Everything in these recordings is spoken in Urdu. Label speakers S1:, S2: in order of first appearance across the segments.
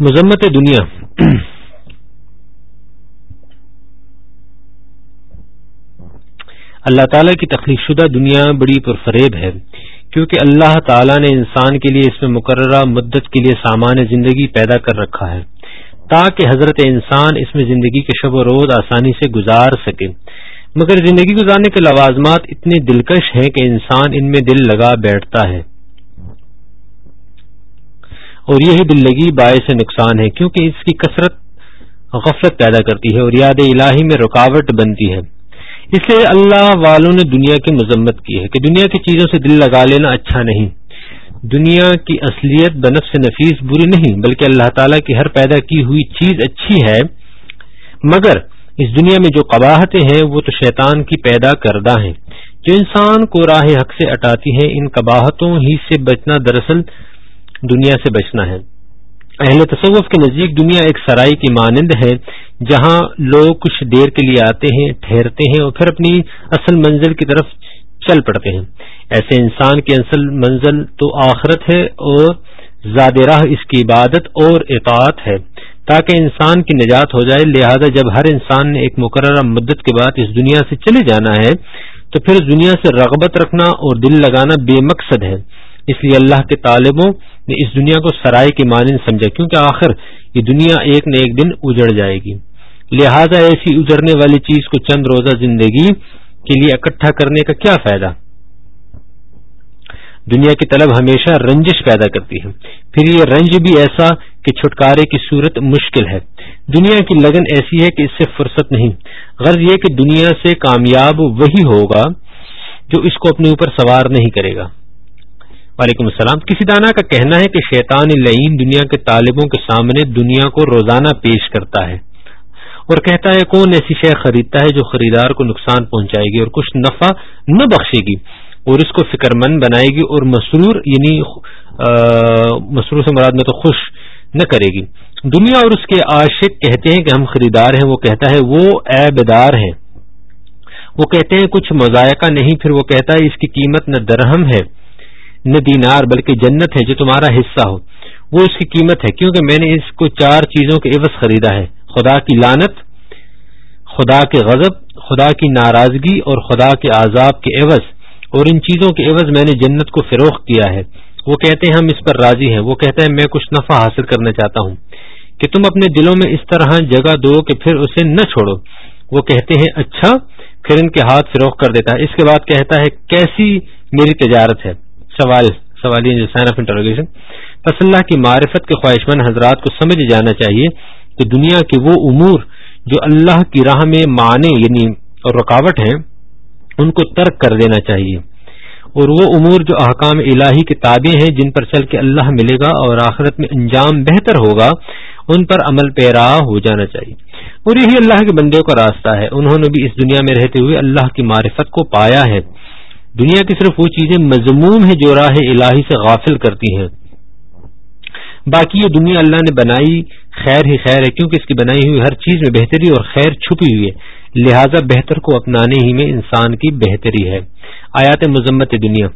S1: مذمت دنیا۔ اللہ تعالیٰ کی تخلیق شدہ دنیا بڑی پرفریب ہے، کیونکہ اللہ تعالیٰ نے انسان کے لیے اس میں مقررہ مدت کے لیے سامان زندگی پیدا کر رکھا ہے، تاکہ حضرت انسان اس میں زندگی کے شب و روز آسانی سے گزار سکے۔ مگر زندگی گزارنے کے لوازمات اتنے دلکش ہیں کہ انسان ان میں دل لگا بیٹھتا ہے۔ اور یہی دل لگی باعث نقصان ہے، کیونکہ اس کی کثرت غفلت پیدا کرتی ہے اور یاد الہی میں رکاوٹ بنتی ہے۔ اس لیے اللہ والوں نے دنیا کی مذمت کی ہے کہ دنیا کی چیزوں سے دل لگا لینا اچھا نہیں۔ دنیا کی اصلیت بنف نفیس بری نہیں، بلکہ اللہ تعالیٰ کی ہر پیدا کی ہوئی چیز اچھی ہے۔ مگر اس دنیا میں جو قباہتیں ہیں، وہ تو شیطان کی پیدا کردہ ہیں۔ جو انسان کو راہ حق سے اٹاتی ہیں، ان قباہتوں ہی سے بچنا دراصل دنیا سے بچنا ہے۔ اہل تصوف کے نزدیک دنیا ایک سرائی کی مانند ہے، جہاں لوگ کچھ دیر کے لیے آتے ہیں، ٹھہرتے ہیں اور پھر اپنی اصل منزل کی طرف چل پڑتے ہیں۔ ایسے انسان کی اصل منزل تو آخرت ہے اور زاد راہ اس کی عبادت اور اطاعت ہے۔ تاکہ انسان کی نجات ہو جائے، لہذا جب ہر انسان نے ایک مقررہ مدت کے بعد اس دنیا سے چلے جانا ہے، تو پھر اس دنیا سے رغبت رکھنا اور دل لگانا بے مقصد ہے۔ اس لیے اللہ کے طالبوں نے اس دنیا کو سرائے کی مانند سمجھا، کیونکہ آخر یہ دنیا ایک نہ ایک دن اجڑ جائے گی۔ لہذا ایسی اجڑنے والی چیز کو چند روزہ زندگی کے لیے اکٹھا کرنے کا کیا فائدہ؟ دنیا کی طلب ہمیشہ رنجش پیدا کرتی ہے۔ پھر یہ رنج بھی ایسا کہ چھٹکارے کی صورت مشکل ہے۔ دنیا کی لگن ایسی ہے کہ اس سے فرصت نہیں۔ غرض یہ کہ دنیا سے کامیاب وہی ہوگا جو اس کو اپنے اوپر سوار نہیں کرے گا۔ وعلیکم السلام۔ کسی دانا کا کہنا ہے کہ شیطان لعین دنیا کے طالبوں کے سامنے دنیا کو روزانہ پیش کرتا ہے اور کہتا ہے کون ایسی شے خریدتا ہے جو خریدار کو نقصان پہنچائے گی اور کچھ نفع نہ بخشے گی اور اس کو فکر مند بنائے گی اور مسرور یعنی مسرور سے مراد میں تو خوش نہ کرے گی۔ دنیا اور اس کے عاشق کہتے ہیں کہ ہم خریدار ہیں، وہ کہتا ہے وہ ایبدار ہیں وہ کہتے ہیں کچھ مذائقہ نہیں، پھر وہ کہتا ہے اس کی قیمت نہ درہم ہے۔ نہ دینار بلکہ جنت ہے جو تمہارا حصہ ہو۔ وہ اس کی قیمت ہے، کیونکہ میں نے اس کو چار چیزوں کے عوض خریدا ہے۔ خدا کی لانت خدا کے غضب، خدا کی ناراضگی اور خدا کے عذاب کے عوض۔ اور ان چیزوں کے عوض میں نے جنت کو فروخت کیا ہے۔ وہ کہتے ہیں ہم اس پر راضی ہیں۔ وہ کہتے ہیں میں کچھ نفع حاصل کرنا چاہتا ہوں۔ کہ تم اپنے دلوں میں اس طرح جگہ دو کہ پھر اسے نہ چھوڑو۔ وہ کہتے ہیں اچھا پھر ان کے ہاتھ فروخت کر دیتا۔ ہے اس کے بعد کہتا ہے کیسی میری تجارت ہے۔ سوال سوال سائن آف انٹروگیشن بس اللہ کی معرفت کے خواہش مند حضرات کو سمجھ جانا چاہیے کہ دنیا کے وہ امور جو اللہ کی راہ میں معنی یعنی رکاوٹ ہیں، ان کو ترک کر دینا چاہیے۔ اور وہ امور جو احکام الہی کے تابع ہیں، جن پر چل کے اللہ ملے گا اور آخرت میں انجام بہتر ہوگا، ان پر عمل پیرا ہو جانا چاہیے۔ اور یہی اللہ کے بندے کا راستہ ہے۔ انہوں نے بھی اس دنیا میں رہتے ہوئے اللہ کی معرفت کو پایا ہے۔ دنیا کی صرف وہ چیزیں مضموم ہیں جو راہ الہی سے غافل کرتی ہیں۔ باقی یہ دنیا اللہ نے بنائی خیر ہی خیر ہے، کیونکہ اس کی بنائی ہوئی ہر چیز میں بہتری اور خیر چھپی ہوئی ہے۔ لہذا بہتر کو اپنانے ہی میں انسان کی بہتری ہے۔ آیات مذمت دنیا۔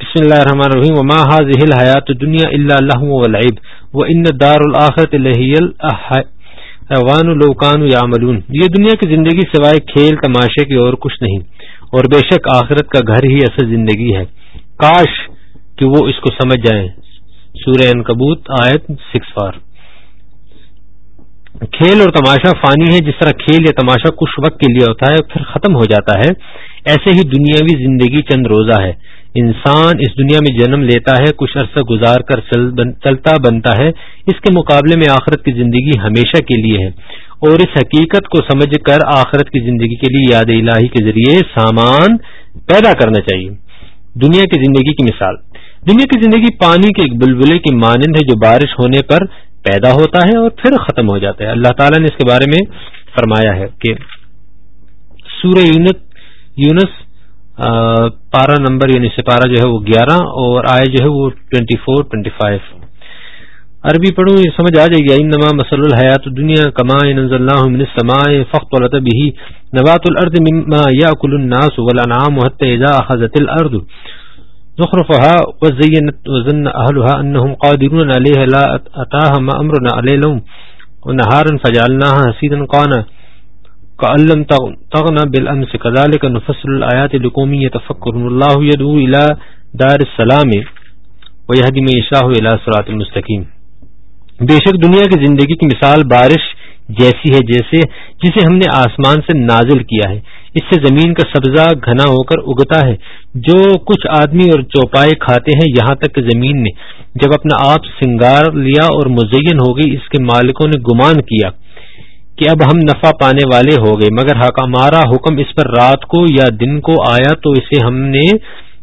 S1: بسم اللہ الرحمن الرحیم۔ وما هذه الحیات الدنیا الا اللہو والعب وان دار الاخرت لہی الاحوان لو کانوا یعملون۔ یہ دنیا کی زندگی سوائے کھیل، تماشے کی اور کچھ نہیں۔ اور بے شک آخرت کا گھر ہی اصل زندگی ہے۔ کاش کہ وہ اس کو سمجھ جائیں۔ سورہ انکبوت آیت سکس فار کھیل اور تماشا فانی ہے جس طرح کھیل یا تماشا کچھ وقت کے لیے ہوتا ہے، پھر ختم ہو جاتا ہے۔ ایسے ہی دنیاوی زندگی چند روزہ ہے۔ انسان اس دنیا میں جنم لیتا ہے، کچھ عرصہ گزار کر چلتا بنتا ہے۔ اس کے مقابلے میں آخرت کی زندگی ہمیشہ کے لیے ہے۔ اور اس حقیقت کو سمجھ کر آخرت کی زندگی کے لیے یاد الہی کے ذریعے سامان پیدا کرنا چاہیے۔ دنیا کی زندگی کی مثال۔ دنیا کی زندگی پانی کے ایک بلبلے کی مانند ہے جو بارش ہونے پر پیدا ہوتا ہے اور پھر ختم ہو جاتا ہے۔ اللہ تعالیٰ نے اس کے بارے میں فرمایا ہے کہ سورہ یونس پارا نمبر یعنی سپارہ جو ہے وہ گیارہ اور آئے جو ہے وہ ٹوینٹی فور، ٹوینٹی فائیو۔ عربی پڑھوں یہ سمجھ آ جائے گی نما مسل الحیات دنیا کما اللہ من السماء فخت به نبات الارض مما ياكل الناس والانعام حتى اذا اخذت الارض. زخرفها وزينت وزن أهلها أنهم قادرون عليها لا أتاها ما أمرنا عليه لهم ونهارا فجعلناها حسيدا قانا كأن لم تغنى بالأمس كذلك نفسر الآيات لقوم يتفكرون الله يدعو إلى دار السلام ويهدي من يشاه إلى صراط المستقيم بے شک دنیا کی زندگی کی مثال بارش جیسی ہے جیسے جسے ہم نے آسمان سے نازل کیا ہے۔ اس سے زمین کا سبزہ گھنا ہو کر اگتا ہے۔ جو کچھ آدمی اور چوپائے کھاتے ہیں، یہاں تک کہ زمین نے۔ جب اپنا آپ سنگار لیا اور مزین ہو گئی، اس کے مالکوں نے گمان کیا کہ اب ہم نفع پانے والے ہو گئے۔ مگر ہمارا حکم اس پر رات کو یا دن کو آیا تو اسے ہم نے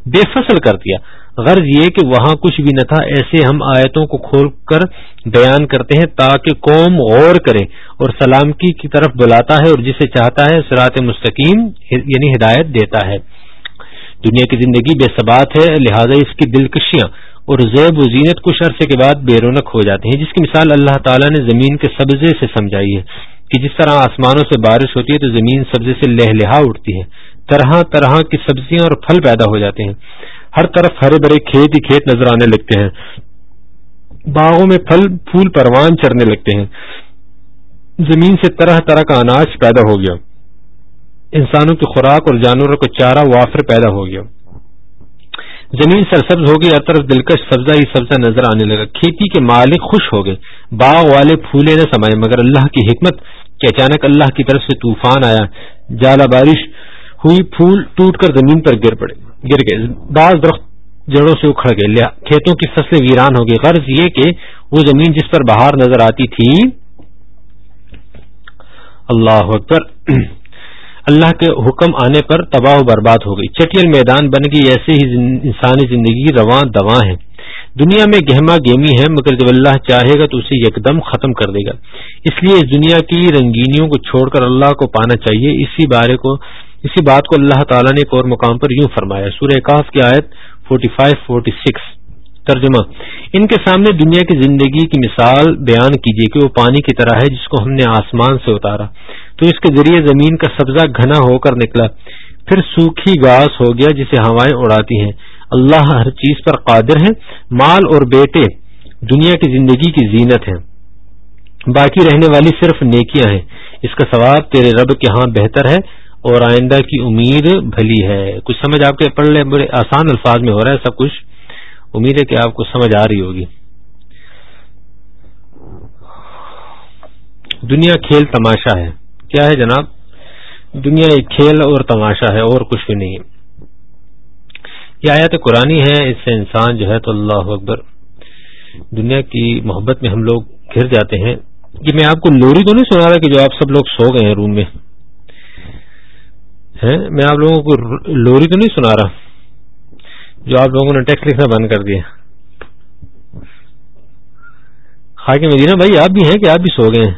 S1: بے فصل کر دیا۔ غرض یہ کہ وہاں کچھ بھی نہ تھا، ایسے ہم آیتوں کو کھول کر بیان کرتے ہیں تاکہ قوم غور کرے اور سلامتی کی طرف بلاتا ہے اور جسے چاہتا ہے سرات مستقیم یعنی ہدایت دیتا ہے۔ دنیا کی زندگی بے ثبات ہے، لہذا اس کی دلکشیاں اور زیب و زینت کچھ عرصے کے بعد بے رونق ہو جاتے ہیں۔ جس کی مثال اللہ تعالیٰ نے زمین کے سبزے سے سمجھائی ہے کہ جس طرح آسمانوں سے بارش ہوتی ہے تو زمین سبزے سے لہ لہا اٹھتی ہے۔ طرح طرح کی سبزیاں اور پھل پیدا ہو جاتے ہیں۔ ہر طرف ہرے بھرے کھیت ہی کھیت نظر آنے لگتے ہیں۔ باغوں میں پھل، پھول پروان چرنے لگتے ہیں۔ زمین سے طرح طرح کا اناج پیدا ہو گیا۔ انسانوں کی خوراک اور جانوروں کو چارہ وافر پیدا ہو گیا۔ زمین سرسبز ہو گئی، ہر طرف دلکش سبزہ ہی سبزہ نظر آنے لگا۔ کھیتی کے مالک خوش ہو گئے۔ باغ والے پھولے نہ سمائے، مگر اللہ کی حکمت کہ اچانک اللہ کی طرف سے طوفان آیا۔ جالا بارش ہوئی، پھول ٹوٹ کر زمین پر گر پڑے۔ گر گئے۔ بعض درخت جڑوں سے اکھڑ گئے۔ لیا کھیتوں کی فصلیں ویران ہو گئی غرض یہ کہ وہ زمین جس پر باہر نظر آتی تھی۔ اللہ اکبر۔ اللہ کے حکم آنے پر تباہ و برباد ہو گئی۔ چٹیل میدان بن گئی۔ ایسے ہی انسانی زندگی رواں دواں ہے دنیا میں گہما گیمی ہے، مگر جب اللہ چاہے گا تو اسے یکدم ختم کر دے گا۔ اس لیے اس دنیا کی رنگینیوں کو چھوڑ کر اللہ کو پانا چاہیے۔ اسی بارے کو اسی بات کو اللہ تعالیٰ نے ایک اور مقام پر یوں فرمایا، سورہ کاف کی آیت 45 46 ترجمہ۔ ان کے سامنے دنیا کی زندگی کی مثال بیان کیجیے کہ وہ پانی کی طرح ہے جس کو ہم نے آسمان سے اتارا۔ تو اس کے ذریعے زمین کا سبزہ گھنا ہو کر نکلا، پھر سوکھی گاس ہو گیا جسے ہوائیں اڑاتی ہیں۔ اللہ ہر چیز پر قادر ہے مال اور بیٹے دنیا کی زندگی کی زینت ہیں۔ باقی رہنے والی صرف نیکیاں ہیں۔ اس کا ثواب تیرے رب کے ہاں بہتر ہے۔ اور آئندہ کی امید بھلی ہے۔ کچھ سمجھ آپ کے پڑھ لے بڑے آسان الفاظ میں ہو رہا ہے سب کچھ۔ امید ہے کہ آپ کو سمجھ آ رہی ہوگی۔ دنیا کھیل تماشا ہے۔ کیا ہے جناب؟ دنیا ایک کھیل اور تماشا ہے، اور کچھ بھی نہیں۔ یہ آیت قرآن ہے، اس سے انسان جو ہے تو اللہ اکبر، دنیا کی محبت میں ہم لوگ گھر جاتے ہیں۔ یہ میں آپ کو لوری تو نہیں سنا رہا کہ جو آپ سب لوگ سو گئے ہیں روم میں۔ میں آپ لوگوں کو لوری تو نہیں سنا رہا، جو آپ لوگوں نے ٹیکسٹ لکھنا بند کر دیا۔ خاک مدینہ، بھائی آپ بھی ہیں کہ آپ بھی سو گئے ہیں؟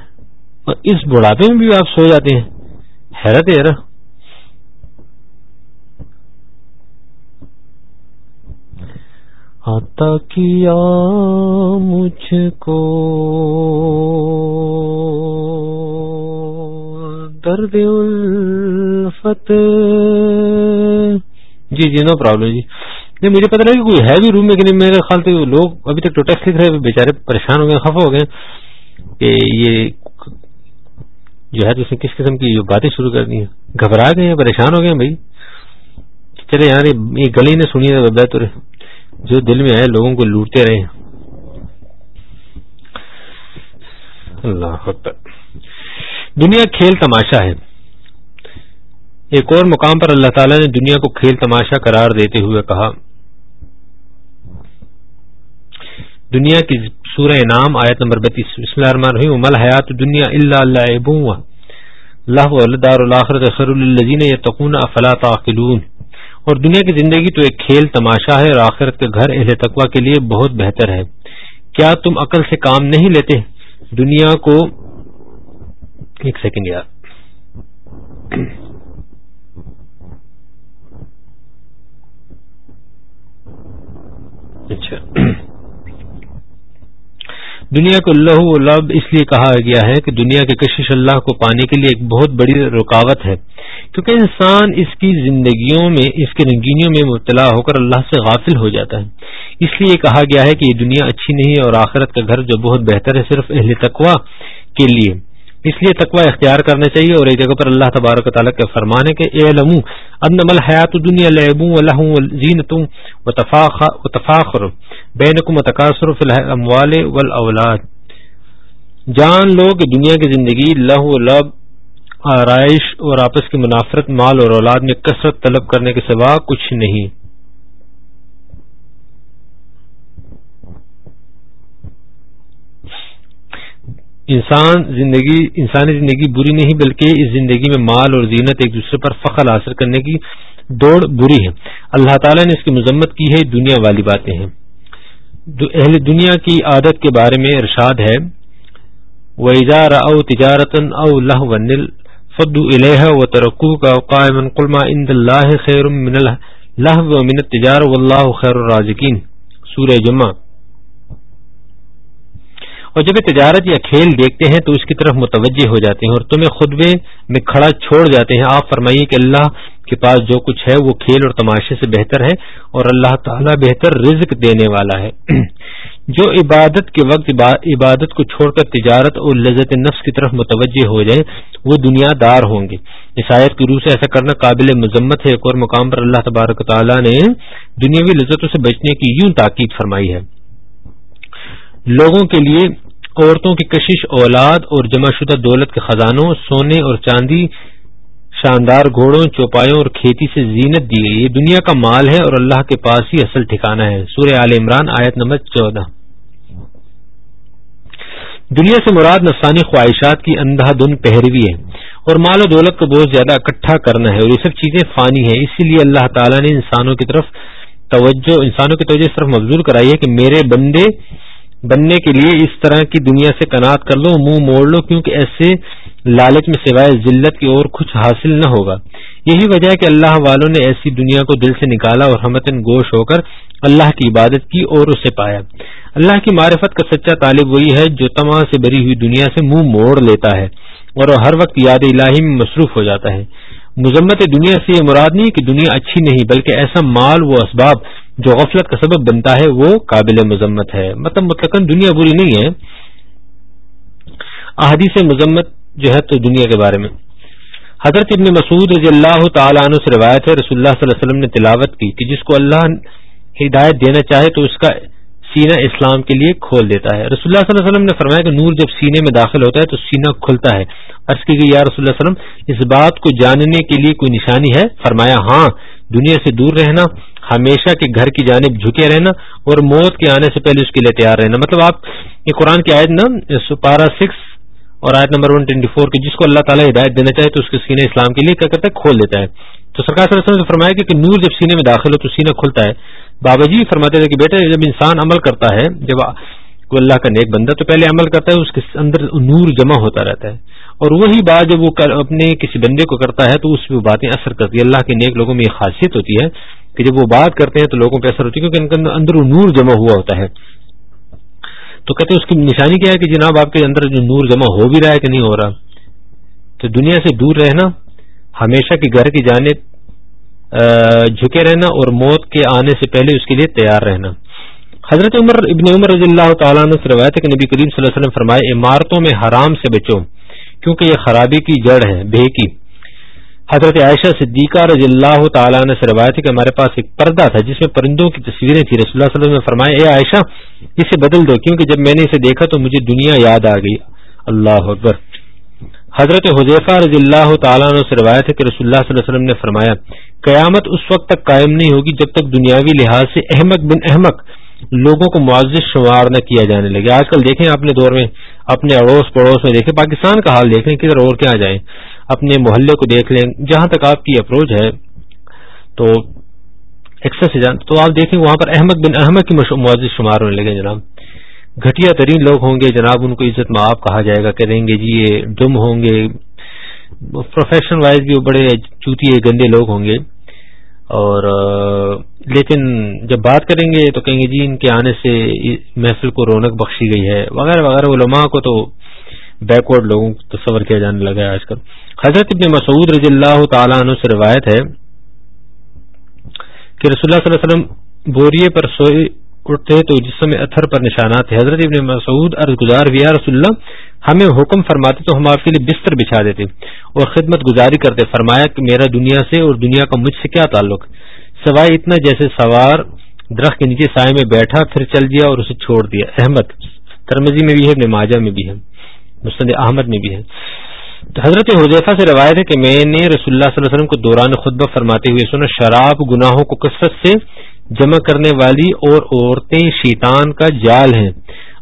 S1: اور اس بڑھاپے میں بھی آپ سو جاتے ہیں۔ حیرت ہے یار۔ عطا کیا مجھ کو۔ درد الفت جی جی نو پرابلم جی۔ نہیں، مجھے پتا لگا کوئی ہے بھی روم میں کہ نہیں، میرے خیال سے لوگ ابھی تک ٹوٹیکس لکھ رہے بےچارے پریشان ہو گئے خفا ہو گئے کہ یہ جو ہے اس نے کس قسم کی باتیں شروع کر دی ہیں۔ گھبرا گئے ہیں، پریشان ہو گئے ہیں بھائی۔ چلے یار، یہ گلی نے سنی ہے بہتر جو دل میں آئے، لوگوں کو لوٹتے رہے اللہ دنیا کھیل تماشا ہے۔ ایک اور مقام پر اللہ تعالی نے دنیا کو کھیل تماشا قرار دیتے ہوئے کہا، دنیا کی سورہ انعام آیت نمبر بتیس، بسم اللہ الرحمن الرحیم مل حیات دنیا اللہ اللہ اللہ دار الآخرت خر الزین یتقون افلا تعقلون۔ اور دنیا کی زندگی تو ایک کھیل تماشا ہے اور آخرت کے گھر اہل تقوا کے لیے بہت بہتر ہے۔ کیا تم عقل سے کام نہیں لیتے؟ دنیا کو ایک سیکنڈ یار۔ اچھا۔ دنیا کو اللہ لب اس لیے کہا گیا ہے کہ دنیا کے کشش اللہ کو پانے کے لیے ایک بہت بڑی رکاوٹ ہے۔ کیونکہ انسان اس کی زندگیوں میں، اس کے رنگینیوں میں مبتلا ہو کر اللہ سے غافل ہو جاتا ہے۔ اس لیے کہا گیا ہے کہ یہ دنیا اچھی نہیں ہے اور آخرت کا گھر جو بہت بہتر ہے، صرف اہل تقوا کے لیے۔ اس لیے تقوا اختیار کرنا چاہیے اور ایک جگہ پر اللہ تبارک و تعالیٰ کے فرمان ہے کہ اے لمو ان حیات دنیا لہبوں الحم زینت و تفاخر بینکم تقاصر فی الاموال والاولاد۔ جان لو کہ دنیا کی زندگی لہ و لب، آرائش اور آپس کی منافرت، مال اور اولاد میں کثرت طلب کرنے کے سوا کچھ نہیں۔ انسان زندگی، انسانی زندگی بری نہیں بلکہ اس زندگی میں مال اور زینت ایک دوسرے پر فخر حاصل کرنے کی دوڑ بری ہے۔ اللہ تعالیٰ نے اس کی مذمت کی ہے، دنیا والی باتیں ہیں۔ اہل دنیا کی عادت کے بارے میں ارشاد ہے۔ وہ اجار او تجارت او لہ و نل فدو الہ و ترقو کا قائم قلما اند اللہ خیر من اللہ و من تجار و اللہ خیر الرازقین سورہ جمعہ۔ اور جب تجارت یا کھیل دیکھتے ہیں تو اس کی طرف متوجہ ہو جاتے ہیں اور تمہیں خطبے میں کھڑا چھوڑ جاتے ہیں۔ آپ فرمائیے کہ اللہ کے پاس جو کچھ ہے وہ کھیل اور تماشے سے بہتر ہے اور اللہ تعالیٰ بہتر رزق دینے والا ہے۔ جو عبادت کے وقت عبادت کو چھوڑ کر تجارت اور لذت نفس کی طرف متوجہ ہو جائیں وہ دنیا دار ہوں گے۔ عیسائیت کی روح سے ایسا کرنا قابل مذمت ہے۔ ایک اور مقام پر اللہ تبارک تعالیٰ نے دنیاوی لذتوں سے بچنے کی یوں تاکید فرمائی ہے۔ لوگوں کے لیے عورتوں کی کشش اولاد اور جمع شدہ دولت کے خزانوں، سونے اور چاندی، شاندار گھوڑوں، چوپایوں اور کھیتی سے زینت دی گئی۔ یہ دنیا کا مال ہے اور اللہ کے پاس ہی اصل ٹھکانا ہے۔ سورہ عال عمران آیت نمبر چودہ۔ دنیا سے مراد نفسانی خواہشات کی اندھا دن پہروی ہے اور مال و دولت کو بہت زیادہ اکٹھا کرنا ہے اور یہ سب چیزیں فانی ہیں۔ اسی لیے اللہ تعالیٰ نے انسانوں کی طرف توجہ، انسانوں کی توجہ اس طرف مبزول کرائی ہے کہ میرے بندے بننے کے لیے اس طرح کی دنیا سے کنات کر لو منہ موڑ لو کیونکہ ایسے لالچ میں سوائے ذلت کی اور کچھ حاصل نہ ہوگا۔ یہی وجہ ہے کہ اللہ والوں نے ایسی دنیا کو دل سے نکالا اور ہمتن گوش ہو کر اللہ کی عبادت کی اور اسے پایا۔ اللہ کی معرفت کا سچا طالب وہی ہے جو تمام سے بری ہوئی دنیا سے منہ موڑ لیتا ہے اور ہر وقت یاد الہی میں مصروف ہو جاتا ہے۔ مذمت دنیا سے یہ مراد نہیں کہ دنیا اچھی نہیں، بلکہ ایسا مال و اسباب جو غفلت کا سبب بنتا ہے، وہ قابل مذمت ہے۔ مطلب مطلق دنیا بری نہیں ہے۔ احادیث مذمت جو ہے تو دنیا کے بارے میں۔ حضرت ابن مسعود رضی اللہ تعالیٰ عنہ سے روایت ہے، رسول اللہ صلی اللہ علیہ وسلم نے تلاوت کی کہ جس کو اللہ ہدایت دینا چاہے تو اس کا سینہ اسلام کے لیے کھول دیتا ہے۔ رسول اللہ صلی اللہ علیہ وسلم نے فرمایا کہ نور جب سینے میں داخل ہوتا ہے تو سینہ کھلتا ہے۔ عرض کی گئی، یا رسول اللہ علیہ وسلم، اس بات کو جاننے کے لیے کوئی نشانی ہے؟ فرمایا ہاں دنیا سے دور رہنا، ہمیشہ کے گھر کی جانب جھکے رہنا اور موت کے آنے سے پہلے اس کے لیے تیار رہنا۔ مطلب آپ یہ قرآن کی آیت نا پارا سکس اور آیت نمبر ون ٹوینٹی فور کی، جس کو اللہ تعالیٰ ہدایت دینا چاہے تو اس کے سینے اسلام کے لیے کیا کرتا ہے؟ کھول دیتا ہے۔ تو سرکار صلی اللہ علیہ وسلم نے فرمایا کہ نور جب سینے میں داخل ہو تو سینہ کھلتا ہے۔ بابا جی فرماتے تھے کہ بیٹا، جب انسان عمل کرتا ہے، جب کوئی اللہ کا نیک بندہ، تو پہلے عمل کرتا ہے، اس کے اندر نور جمع ہوتا رہتا ہے۔ اور وہی بات جب وہ اپنے کسی بندے کو کرتا ہے، تو اس پہ باتیں اثر کرتی ہے اللہ کے نیک لوگوں میں یہ خاصیت ہوتی ہے کہ جب وہ بات کرتے ہیں، تو لوگوں پہ اثر ہوتی ہے، کیونکہ ان کے اندر نور جمع ہوا ہوتا ہے۔ تو کہتے ہیں، اس کی نشانی کیا ہے کہ جناب، آپ کے اندر جو نور جمع ہو بھی رہا ہے کہ نہیں ہو رہا؟ تو دنیا سے دور رہنا، ہمیشہ کے گھر کی جانب جھکے رہنا اور موت کے آنے سے پہلے اس کے لیے تیار رہنا۔ حضرت عمر ابن عمر رضی اللہ تعالیٰ نے روایت ہے کہ نبی کریم صلی اللہ علیہ وسلم فرمائے، عمارتوں میں حرام سے بچو، کیونکہ یہ خرابی کی جڑ ہے، بے کی۔ حضرت عائشہ صدیقہ رضی اللہ تعالیٰ نے روایت ہے کہ ہمارے پاس ایک پردہ تھا، جس میں پرندوں کی تصویریں تھیں۔ رسول اللہ صلی اللہ علیہ وسلم نے فرمایا، اے عائشہ، اسے بدل دو، کیونکہ جب میں نے اسے دیکھا تو مجھے دنیا یاد آ گئی۔ اللہ اکبر۔ حضرت حضیفہ رضی اللہ تعالیٰ نے روایت ہے کہ رسول اللہ صلی اللہ علیہ وسلم نے فرمایا، قیامت اس وقت تک قائم نہیں ہوگی جب تک دنیاوی لحاظ سے احمد بن احمد لوگوں کو معزز شمار نہ کیا جانے لگے۔ آج کل دیکھیں اپنے دور میں اپنے اڑوس پڑوس میں دیکھیں، پاکستان کا حال دیکھیں کدھر اور کیا جائیں۔ اپنے محلے کو دیکھ لیں، جہاں تک آپ کی اپروچ ہے، تو سے جان تو آپ دیکھیں وہاں پر احمد بن احمد کی معزز شمار ہونے لگے جناب۔ گھٹیا ترین لوگ ہوں گے، جناب، ان کو عزت میں آپ کہا جائے گا کہیں گے جی یہ ڈم ہوں گے۔ پروفیشن وائز بھی بڑے چوتی گندے لوگ ہوں گے۔ اور لیکن جب بات کریں گے تو کہیں گے جی ان کے آنے سے محفل کو رونق بخشی گئی ہے۔ وغیرہ وغیرہ علماء کو تو بیکورڈ لوگوں کو تصور کیا جانے لگا ہے آج کل۔ حضرت ابن مسعود رضی اللہ تعالیٰ عنہ سے روایت ہے کہ رسول اللہ صلی اللہ علیہ وسلم بوریے پر سوئے اٹھتے تو جسم اتھر پر نشانات حضرت ابن مسعود عرض گزار ویا رسول اللہ، ہمیں حکم فرماتے تو ہم آپ کے لیے بستر بچھا دیتے اور خدمت گزاری کرتے۔ فرمایا کہ میرا دنیا سے اور دنیا کا مجھ سے کیا تعلق؟ سوائے اتنا جیسے سوار درخت کے نیچے سائے میں بیٹھا، پھر چل دیا اور اسے چھوڑ دیا۔ احمد ترمزی میں بھی ہے نماجہ میں بھی ہے، مسند احمد میں بھی ہے۔ حضرت حضیفہ سے روایت ہے کہ میں نے رسول اللہ صلی اللہ علیہ وسلم کو دوران خطبہ فرماتے ہوئے سنا، شراب گناہوں کو کثرت سے جمع کرنے والی اور عورتیں شیطان کا جال ہیں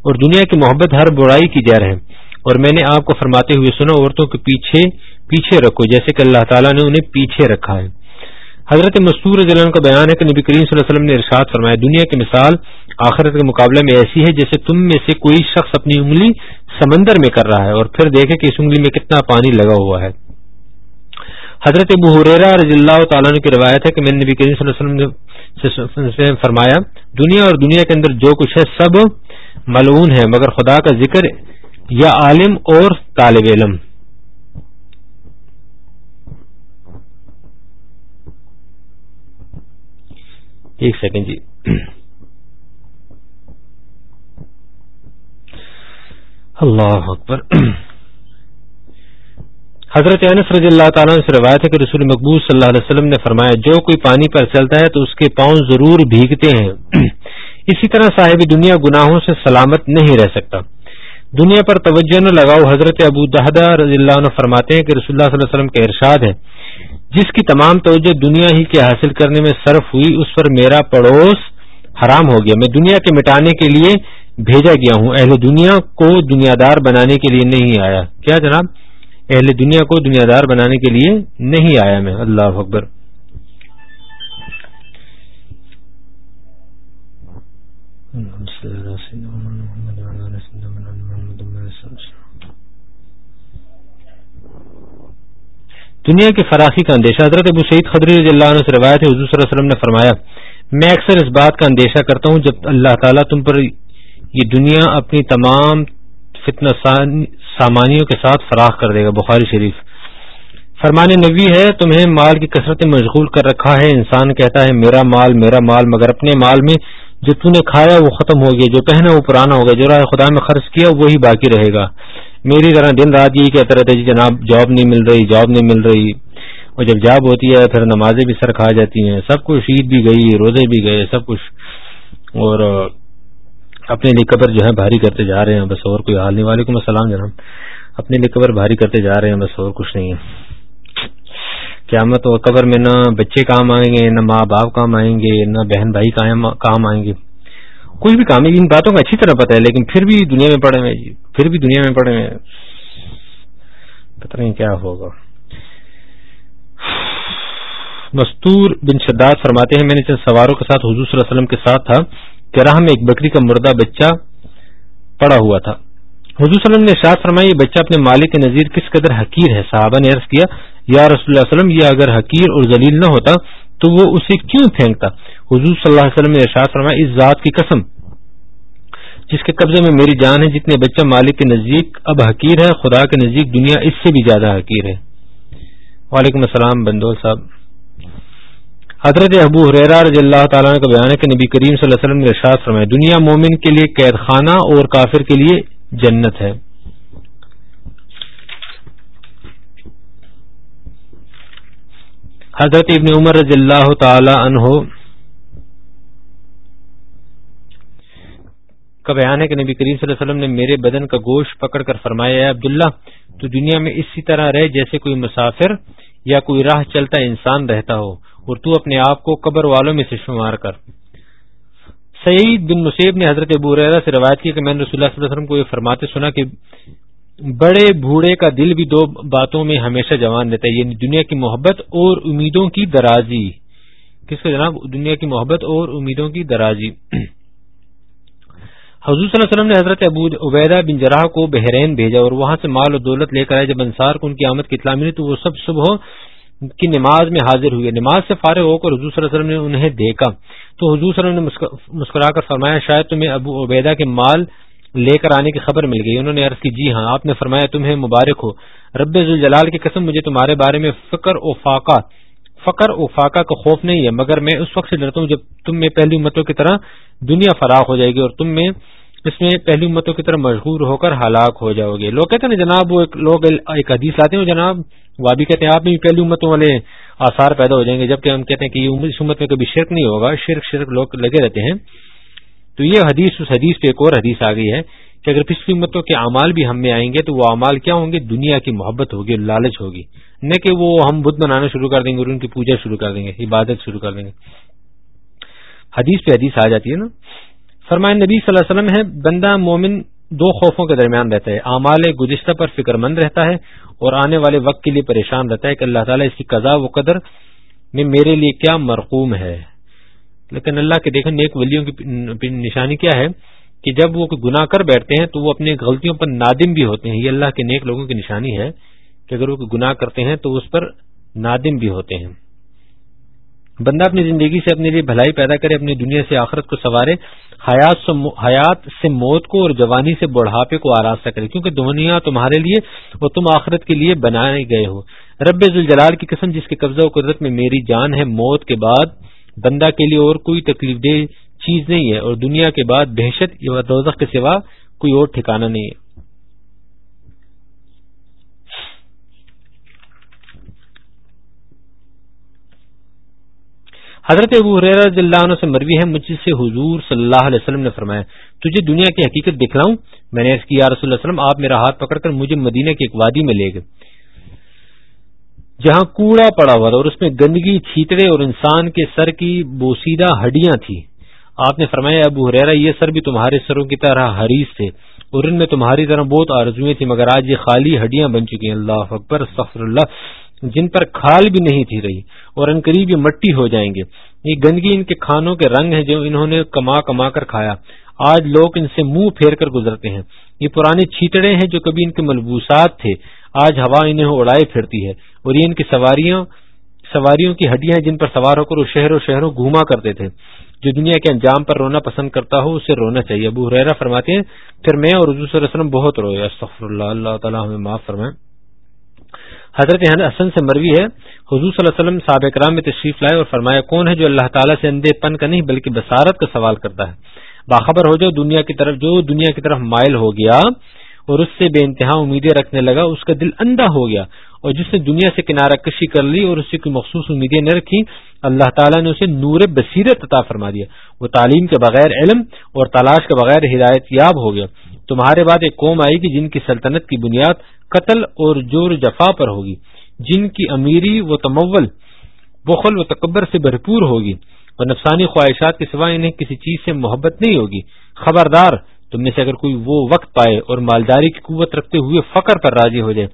S1: اور دنیا کی محبت ہر برائی کی جر ہے اور میں نے آپ کو فرماتے ہوئے سنا، عورتوں کے پیچھے پیچھے رکھو، جیسے کہ اللہ تعالیٰ نے انہیں پیچھے رکھا ہے۔ حضرت مستور عنہ کا بیان ہے کہ نبی کریم صلی اللہ علیہ وسلم نے ارشاد فرمایا، دنیا کی مثال آخرت کے مقابلے میں ایسی ہے جیسے تم میں سے کوئی شخص اپنی انگلی سمندر میں کر رہا ہے اور پھر دیکھے کہ اس انگلی میں کتنا پانی لگا ہوا ہے۔ حضرت ابو حریرا رضی اللہ تعالیٰ کی روایت ہے کہ میں نے نبی کریم صلی اللہ علیہ وسلم سے فرمایا، دنیا اور دنیا کے اندر جو کچھ ہے سب ملعون ہے مگر خدا کا ذکر یا عالم اور طالب علم۔ ایک سیکنڈ جی۔ اللہ اکبر۔ حضرت انس رضی اللہ تعالیٰ سے روایت ہے کہ رسول مقبوض صلی اللہ علیہ وسلم نے فرمایا، جو کوئی پانی پر چلتا ہے تو اس کے پاؤں ضرور بھیگتے ہیں۔ اسی طرح صاحب دنیا گناہوں سے سلامت نہیں رہ سکتا۔ دنیا پر توجہ نہ لگاؤ، حضرت ابو دہدہ رضی اللہ عنہ فرماتے ہیں کہ رسول اللہ صلی اللہ علیہ وسلم کا ارشاد ہے، جس کی تمام توجہ دنیا ہی کے حاصل کرنے میں صرف ہوئی، اس پر میرا پڑوس حرام ہو گیا۔ میں دنیا کے مٹانے کے لیے بھیجا گیا ہوں۔ اہل دنیا کو دنیا دار بنانے کے لیے نہیں آیا۔ کیا جناب؟ اہل دنیا کو دنیا دار بنانے کے لیے نہیں آیا میں۔ اللہ اکبر۔ دنیا کی فراخی کا اندیشہ۔ حضرت ابو سعید خدری رضی اللہ عنہ سے روایت ہے، حضور صلی اللہ علیہ وسلم نے فرمایا، میں اکثر اس بات کا اندیشہ کرتا ہوں جب اللہ تعالیٰ تم پر یہ دنیا اپنی تمام فتنہ سامانیوں کے ساتھ فراخ کر دے گا بخاری شریف۔ فرمان نبی ہے، تمہیں مال کی کثرت مشغول کر رکھا ہے۔ انسان کہتا ہے، میرا مال میرا مال، مگر اپنے مال میں جو تم نے کھایا وہ ختم ہو گیا۔ جو پہنا وہ پرانا ہو گیا۔ جو راہ خدا میں خرچ کیا وہی باقی رہے گا۔ میری طرح دن رات یہی کہتا رہتا جی جناب، جاب نہیں مل رہی، جاب نہیں مل رہی۔ اور جب جاب ہوتی ہے، پھر نمازیں بھی سر کھا جاتی ہیں۔ سب کچھ عید بھی گئی، روزے بھی گئے، سب کچھ۔ اور اپنے لیے قبر جو ہے بھاری کرتے جا رہے ہیں، بس اور کوئی حال نہیں۔ وعلیکم السلام جناب۔ اپنے لیے قبر بھاری کرتے جا رہے ہیں، بس اور کچھ نہیں۔ ہے قیامت اور قبر میں نہ بچے کام آئیں گے، نہ ماں باپ کام آئیں گے، نہ بہن بھائی کام آئیں گے۔ کوئی بھی کام، ان باتوں کا اچھی طرح پتہ ہے، لیکن پھر بھی دنیا میں پڑے ہوئے جی پھر بھی دنیا میں پڑے ہوئے پتہ نہیں کیا ہوگا۔ مستور بن شداد فرماتے ہیں، میں نے چند سواروں کے ساتھ حضور صلی اللہ علیہ وسلم کے ساتھ تھا کہ راہ میں ایک بکری کا مردہ بچہ پڑا ہوا تھا۔ حضور صلی اللہ علیہ وسلم نے فرمایا یہ بچہ اپنے مالک کے نظیر کس قدر حقیر ہے؟ صحابہ نے عرض کیا، یا رسول اللہ علیہ وسلم، یہ اگر حقیر اور ذلیل نہ ہوتا تو وہ اسے کیوں پھینکتا؟ حضور صلی اللہ علیہ وسلم نے ارشاد فرمایا، اس ذات کی قسم، جس کے قبضے میں میری جان ہے، جتنے بچہ مالک کے نزدیک اب حقیر ہے، خدا کے نزدیک دنیا اس سے بھی زیادہ حقیر ہے۔ وعلیکم السلام، بندول صاحب۔ حضرت ابو حریرا رضی اللہ تعالیٰ کا بیان ہے کہ نبی کریم صلی اللہ علیہ وسلم نے ارشاد فرمایا، دنیا مومن کے لیے قید خانہ اور کافر کے لیے جنت ہے۔ حضرت ابن عمر رضی اللہ تعالی عنہ کا بیان ہے کہ نبی کریم صلی اللہ علیہ وسلم نے میرے بدن کا گوشت پکڑ کر فرمایا ہے عبداللہ، تو دنیا میں اسی طرح رہے جیسے کوئی مسافر یا کوئی راہ چلتا انسان رہتا ہو۔ اور تو اپنے آپ کو قبر والوں میں سے شمار کر۔ سعید بن نصیب نے حضرت ابو ریرا سے روایت کی کہ میں نے رسول اللہ صلی اللہ علیہ وسلم کو یہ فرماتے سنا کہ بڑے بوڑھے کا دل بھی دو باتوں میں ہمیشہ جوان رہتا ہے یعنی دنیا کی محبت اور امیدوں کی درازی۔ کس کا جناب؟ دنیا کی محبت اور امیدوں کی درازی۔ حضور صلی اللہ علیہ وسلم نے حضرت ابو عبیدہ بن جراح کو بحرین بھیجا اور وہاں سے مال و دولت لے کر آئے۔ جب انصار کو ان کی آمد کی اطلاع ملی تو وہ سب صبح کی نماز میں حاضر ہوئے نماز سے فارغ ہو کر حضور صلی اللہ علیہ وسلم نے انہیں دیکھا۔ تو حضور صلی اللہ علیہ وسلم نے مسکرا کر فرمایا، شاید تمہیں ابو عبیدہ کے مال لے کر آنے کی خبر مل گئی۔ انہوں نے عرض کی جی ہاں آپ نے فرمایا، تمہیں مبارک ہو۔ رب الجلال کی قسم، مجھے تمہارے بارے میں فکر و فاقہ، فقر و فاقہ کا خوف نہیں ہے، مگر میں اس وقت سے ڈرتا ہوں جب تم میں پہلی امتوں کی طرح دنیا فراغ ہو جائے گی اور تم میں، اس میں پہلی امتوں کی طرح مشہور ہو کر ہلاک ہو جاؤ گے۔ لوگ کہتے ہیں جناب، وہ ایک، لوگ ایک حدیث لاتے ہیں، جناب وہ بھی کہتے ہیں، آپ میں پہلی امتوں والے آثار پیدا ہو جائیں گے۔ جبکہ ہم کہتے ہیں کہ اس امت میں کبھی شرک نہیں ہوگا، شرک شرک لوگ لگے رہتے ہیں۔ تو یہ حدیث، اس حدیث پہ ایک اور حدیث آ گئی ہے کہ اگر پچھلی امتوں کے اعمال بھی ہم میں آئیں گے تو وہ اعمال کیا ہوں گے؟ دنیا کی محبت ہوگی، لالچ ہوگی۔ نہ کہ وہ ہم بدھ بنانا شروع کر دیں گے اور ان کی پوجا شروع کر دیں گے، عبادت شروع کر دیں گے۔ حدیث پہ حدیث آ جاتی ہے نا۔ فرمائے نبی صلی اللہ علیہ وسلم ہے، بندہ مومن دو خوفوں کے درمیان رہتا ہے۔ اعمال گزشتہ پر فکر مند رہتا ہے اور آنے والے وقت کے لیے پریشان رہتا ہے کہ اللہ تعالیٰ اس کی قضا و قدر میں میرے لیے کیا مرقوم ہے۔ لیکن اللہ کے دیکھیں نیک ولیوں کی نشانی کیا ہے کہ جب وہ گناہ کر بیٹھتے ہیں تو وہ اپنی غلطیوں پر نادم بھی ہوتے ہیں۔ یہ اللہ کے نیک لوگوں کی نشانی ہے کہ اگر وہ گناہ کرتے ہیں تو اس پر نادم بھی ہوتے ہیں۔ بندہ اپنی زندگی سے اپنے لیے بھلائی پیدا کرے، اپنی دنیا سے آخرت کو سوارے حیات سے موت کو اور جوانی سے بڑھاپے کو آراستہ کرے۔ کیونکہ دنیا تمہارے لیے اور تم آخرت کے لیے بنائے گئے ہو۔ رب ذوالجلال کی قسم، جس کے قبضہ و قدرت میں میری جان ہے، موت کے بعد بندہ کے لیے اور کوئی تکلیف دہ چیز نہیں ہے اور دنیا کے بعد بحشت یا دوزخ کے سوا کوئی اور ٹھکانہ نہیں ہے۔ حضرت ابو رضی اللہ عنہ سے مروی ہے، مجھ سے حضور صلی اللہ علیہ وسلم نے فرمایا، تجھے دنیا کی حقیقت دکھلاؤں؟ میں نے کی، یا رسول اللہ وسلم، آپ میرا ہاتھ پکڑ کر مجھے مدینہ کی ایک وادی میں لے گئے۔ جہاں کوڑا پڑا ہوا تھا اور اس میں گندگی، چھیتڑے اور انسان کے سر کی بوسیدہ ہڈیاں تھیں۔ آپ نے فرمایا، ابو حریرا یہ سر بھی تمہارے سروں کی طرح حریص تھے اور ان میں تمہاری طرح بہت آرزویں تھیں، مگر آج یہ خالی ہڈیاں بن چکی ہیں۔ اللہ اکبر سفر اللہ۔ جن پر کھال بھی نہیں تھی رہی اور ان قریب یہ مٹی ہو جائیں گے۔ یہ گندگی ان کے کھانوں کے رنگ ہیں جو انہوں نے کما کما کر کھایا۔ آج لوگ ان سے منہ پھیر کر گزرتے ہیں۔ یہ پرانے چھیتڑے ہیں جو کبھی ان کے ملبوسات تھے۔ آج ہوا انہیں اڑائے پھرتی ہے اور یہ ان کی سواریاں سواریوں کی ہڈیاں ہیں جن پر سوار ہو کر وہ شہروں شہروں گھوما کرتے تھے۔ جو دنیا کے انجام پر رونا پسند کرتا ہو، اسے رونا چاہیے۔ ابو ریرا فرماتے ہیں، پھر میں اور حضور صلی اللہ علیہ وسلم بہت روئے۔ استغفر اللہ اللہ تعالیٰ ہمیں معاف فرمائے۔ حضرت حسن سے مروی ہے۔ حضور صلی اللہ علیہ وسلم صحابہ کرام میں تشریف لائے اور فرمایا، کون ہے جو اللہ تعالیٰ سے اندھے پن کا نہیں بلکہ بصارت کا سوال کرتا ہے؟ باخبر ہو جو دنیا کی طرف، جو دنیا کی طرف مائل ہو گیا اور اس سے بے انتہا امیدیں رکھنے لگا، اس کا دل اندھا ہو گیا اور جس نے دنیا سے کنارہ کشی کر لی اور اس سے کوئی مخصوص امیدیں نہ رکھی اللہ تعالیٰ نے اسے نور بصیرت عطا فرما دیا۔ وہ تعلیم کے بغیر علم اور تلاش کے بغیر ہدایت یاب ہو گیا۔ تمہارے بعد ایک قوم آئے گی جن کی سلطنت کی بنیاد قتل اور جور جفا پر ہوگی، جن کی امیری و تمول، بخل و تکبر سے بھرپور ہوگی اور نفسانی خواہشات کے سوا انہیں کسی چیز سے محبت نہیں ہوگی۔ خبردار، تم میں سے اگر کوئی وہ وقت پائے اور مالداری کی قوت رکھتے ہوئے فقر پر راضی ہو جائے،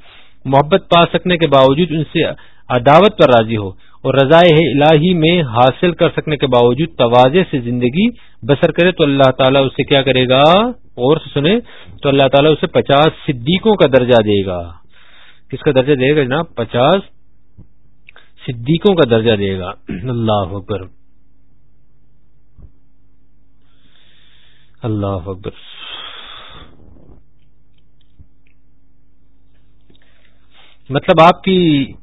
S1: محبت پا سکنے کے باوجود ان سے عداوت پر راضی ہو اور رضائے الہی میں حاصل کر سکنے کے باوجود توازے سے زندگی بسر کرے تو اللہ تعالیٰ اسے کیا کرے گا؟ اور سے سنے تو اللہ تعالیٰ اسے پچاس صدیقوں کا درجہ دے گا۔ کس کا درجہ دے گا جناب؟ پچاس صدیقوں کا درجہ دے گا۔ اللہ اکبر۔ اللہ اکبر۔ مطلب آپ کی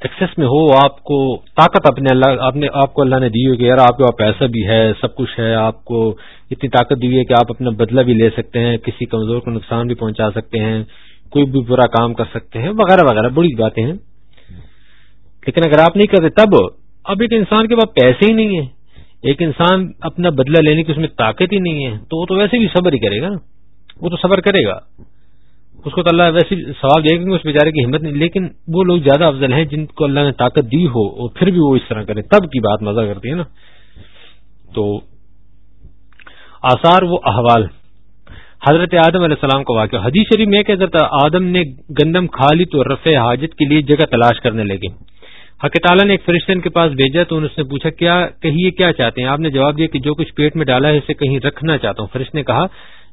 S1: ایکسس میں ہو، آپ کو طاقت اپنے اللہ آپ کو اللہ نے دی ہوگی یار آپ کے پاس پیسہ بھی ہے، سب کچھ ہے، آپ کو اتنی طاقت دی ہے کہ آپ اپنا بدلہ بھی لے سکتے ہیں، کسی کمزور کو نقصان بھی پہنچا سکتے ہیں، کوئی بھی برا کام کر سکتے ہیں، وغیرہ وغیرہ، بڑی باتیں ہیں۔ لیکن اگر آپ نہیں کرتے تب، اب ایک انسان کے پاس پیسے ہی نہیں ہے ایک انسان اپنا بدلہ لینے کی اس میں طاقت ہی نہیں ہے۔ تو وہ تو ویسے بھی صبر ہی کرے گا وہ تو صبر کرے گا۔ اس کو تو اللہ ویسے سوال دے گا اس بیچارے کی ہمت نہیں، لیکن وہ لوگ زیادہ افضل ہیں جن کو اللہ نے طاقت دی ہو اور پھر بھی وہ اس طرح کرے، تب کی بات مزہ کرتی ہے نا۔ تو آثار وہ احوال۔ حضرت آدم علیہ السلام کا واقعہ۔ حدیث شریف میں کہ حضرت آدم نے گندم کھا لی تو رفع حاجت کے لیے جگہ تلاش کرنے لگے۔ حق تعالیٰ نے ایک فرشتن کے پاس بھیجا تو اس نے پوچھا، کیا کہیے کیا چاہتے ہیں؟ آپ نے جواب دیا کہ جو کچھ پیٹ میں ڈالا ہے اسے کہیں رکھنا چاہتا ہوں۔ فرشت نے کہا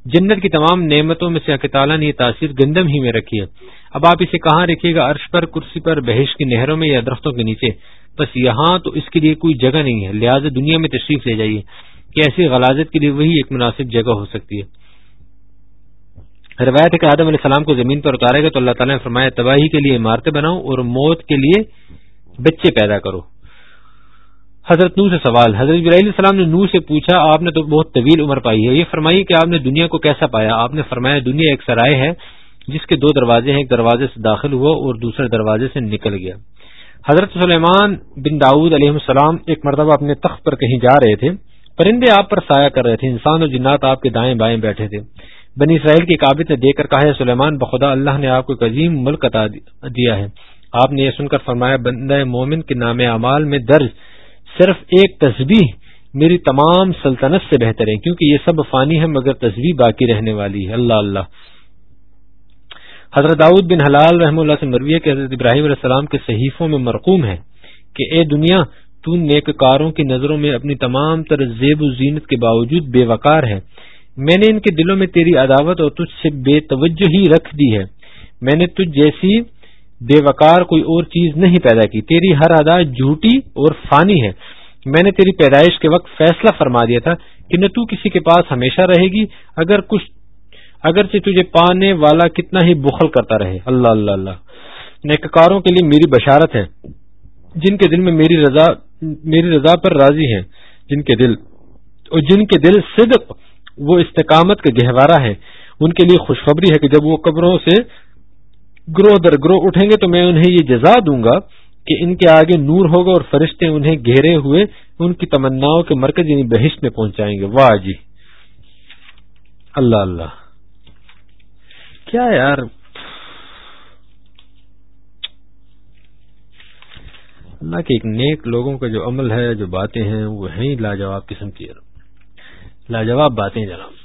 S1: جنت کی تمام نعمتوں میں سے تعالیٰ نے یہ تاثیر گندم ہی میں رکھی ہے۔ اب آپ اسے کہاں رکھیے گا؟ عرش پر، کرسی پر بحث کی نہروں میں یا درختوں کے نیچے؟ بس یہاں تو اس کے لیے کوئی جگہ نہیں ہے۔ لہٰذا دنیا میں تشریف لے جائیے کہ ایسی غلازت کے لیے وہی ایک مناسب جگہ ہو سکتی ہے۔ روایت ہے کہ آدم علیہ السلام کو زمین پر اتارے گا تو اللہ تعالیٰ نے فرمایا، تباہی کے لیے عمارتیں بناؤ اور موت کے لیے بچے پیدا کرو۔ حضرت نور سے سوال، حضرت علیہ السلام نے نور سے پوچھا، آپ نے تو بہت طویل عمر پائی ہے، یہ فرمائی کہ آپ نے دنیا کو کیسا پایا؟ آپ نے فرمایا دنیا ایک سرائے ہے، جس کے دو دروازے ہیں، ایک دروازے سے داخل ہوا اور دوسرے دروازے سے نکل گیا۔ حضرت سلیمان بن داود علیہ السلام ایک مرتبہ اپنے تخت پر کہیں جا رہے تھے، پرندے آپ پر سایہ کر رہے تھے، انسان اور جنات آپ کے دائیں بائیں بیٹھے تھے۔ بنی اسرائیل کی قابط نے دیکھ کر کہا ہے سلیمان، بخدا اللہ نے آپ کو ایک عظیم ملک عطا دیا ہے۔ آپ نے یہ سن کر فرمایا، بندہ مومن کے نام اعمال میں درج صرف ایک تصویر میری تمام سلطنت سے بہتر ہے، کیونکہ یہ سب فانی ہے مگر تصویر باقی رہنے والی ہے۔ اللہ اللہ۔ حضرت داؤد بن حلال رحم اللہ سے مرویہ کہ حضرت ابراہیم علیہ السلام کے صحیفوں میں مرقوم ہے کہ اے دنیا، تو نیک کاروں کی نظروں میں اپنی تمام تر زیب و زینت کے باوجود بے وقار ہے میں نے ان کے دلوں میں تیری عداوت اور تجھ سے بے توجہ ہی رکھ دی ہے۔ میں نے تجھ جیسی بے وقار کوئی اور چیز نہیں پیدا کی۔ تیری ہر ادا جھوٹی اور فانی ہے۔ میں نے تیری پیدائش کے وقت فیصلہ فرما دیا تھا کہ نہ تو کسی کے پاس ہمیشہ رہے گی، اگر کچھ اگرچہ تجھے پانے والا کتنا ہی بخل کرتا رہے۔ اللہ اللہ اللہ۔ نیککاروں کے لیے میری بشارت ہے۔ جن کے دل میں میری رضا میری رضا پر راضی ہیں۔ جن کے دل اور جن کے دل صدق وہ استقامت کا گہوارہ ہے۔ ان کے لیے خوشخبری ہے کہ جب وہ قبروں سے گروہ در گروہ اٹھیں گے تو میں انہیں یہ جزا دوں گا کہ ان کے آگے نور ہوگا اور فرشتے انہیں گھیرے ہوئے ان کی تمناؤں کے مرکز یعنی بہشت میں پہنچائیں گے۔ واہ جی۔ اللہ اللہ۔ کیا یار؟ اللہ کے ایک نیک لوگوں کا جو عمل ہے، جو باتیں ہیں، وہ ہیں لاجواب قسم کی۔ لاجواب باتیں جناب۔